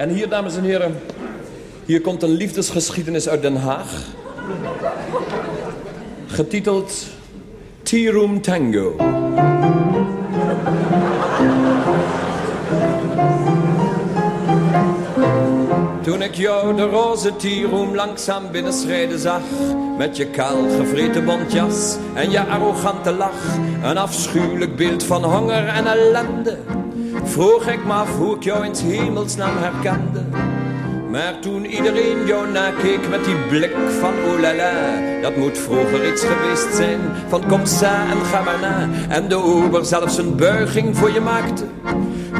En hier, dames en heren, hier komt een liefdesgeschiedenis uit Den Haag. Getiteld Tea Room Tango. Toen ik jou de roze tieroom langzaam binnenschrijden zag Met je kaal gevreten bontjas en je arrogante lach Een afschuwelijk beeld van honger en ellende Vroeg ik me af hoe ik jou in hemelsnaam herkende maar toen iedereen jou nakeek met die blik van oh la la, dat moet vroeger iets geweest zijn van kom sa en ga maar na. En de ober zelfs een buiging voor je maakte.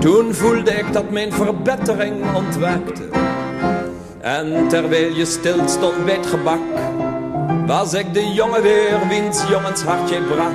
Toen voelde ik dat mijn verbetering ontwaakte. En terwijl je stil stond bij het gebak, was ik de jongen weer wiens jongens hartje brak.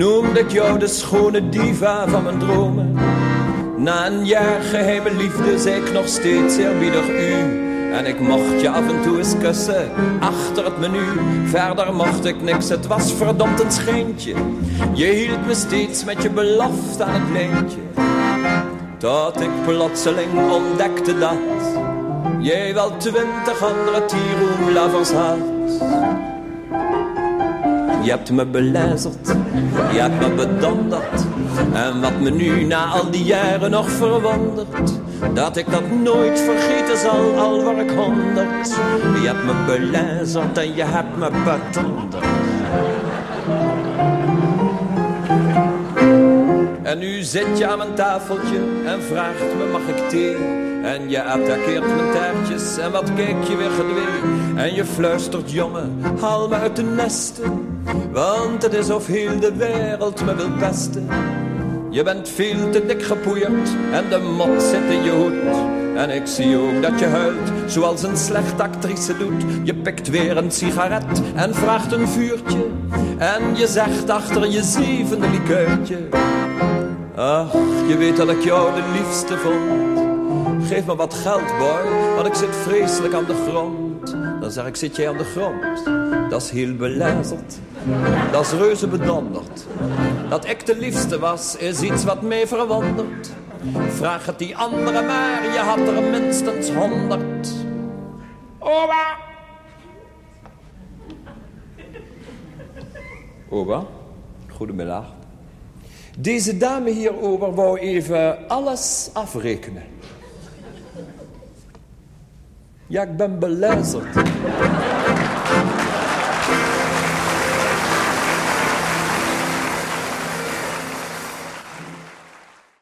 noemde ik jou de schone diva van mijn dromen. Na een jaar geheime liefde zei ik nog steeds eerbiedig u. En ik mocht je af en toe eens kussen, achter het menu. Verder mocht ik niks, het was verdomd een schijntje. Je hield me steeds met je belofte aan het lijntje. Tot ik plotseling ontdekte dat jij wel twintig andere tieroemlovers had. Je hebt me belazerd, je hebt me bedonderd. En wat me nu na al die jaren nog verwondert, dat ik dat nooit vergeten zal, al waar ik honderd. Je hebt me belazerd en je hebt me bedonderd. En nu zit je aan mijn tafeltje en vraagt me mag ik thee? En je attaqueert mijn taartjes en wat kijk je weer gedwee? En je fluistert jongen, haal me uit de nesten. Want het is of heel de wereld me wil pesten. Je bent veel te dik gepoeierd en de mot zit in je hoed. En ik zie ook dat je huilt, zoals een slechte actrice doet. Je pikt weer een sigaret en vraagt een vuurtje. En je zegt achter je zevende likeurtje. Ach, je weet dat ik jou de liefste vond. Geef me wat geld, boy, want ik zit vreselijk aan de grond. Dan zeg ik, zit jij aan de grond? Dat is heel belazerd. Dat is reuze bedonderd. Dat ik de liefste was, is iets wat mij verwondert. Vraag het die andere maar, je had er minstens honderd. Oba! Oba, goedemiddag. Deze dame hierover wou even alles afrekenen. Ja, ik ben belazerd.